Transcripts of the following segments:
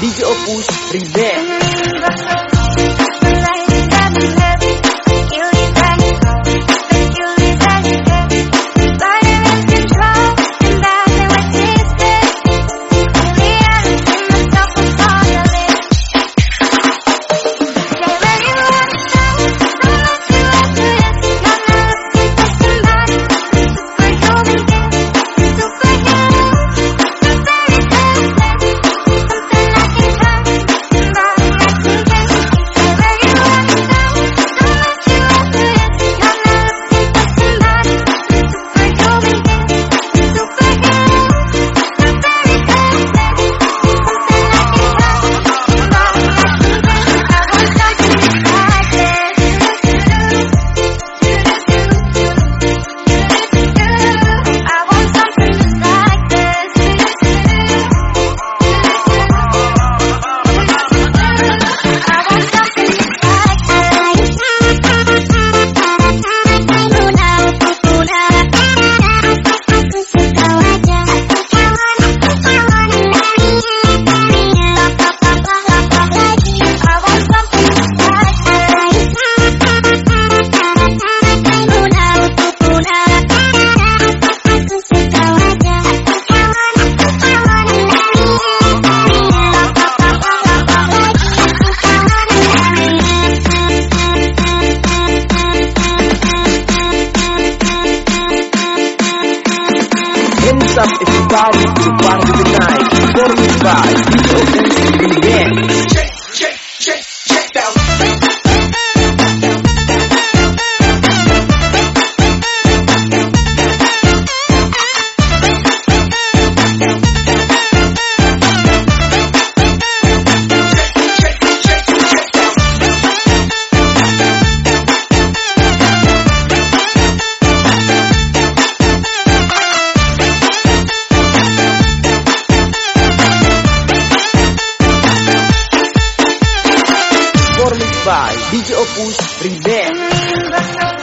DJ Opus Remix party to party tonight. 45, Rivera.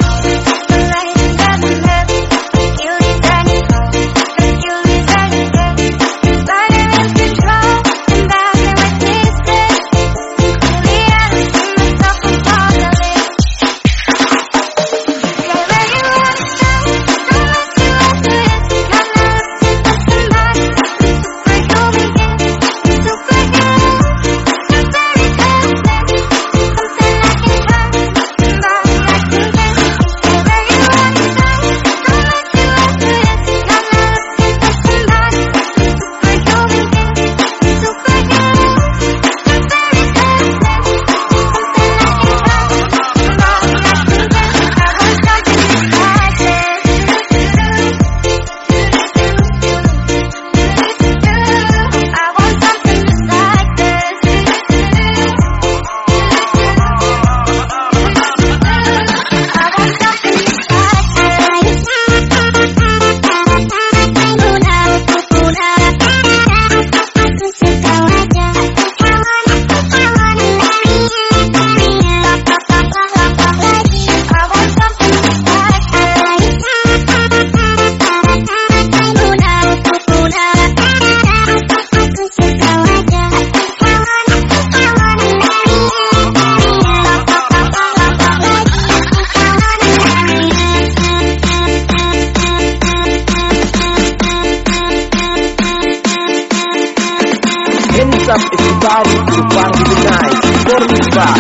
up if you party, you party tonight. Don't be shy.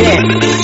Yeah.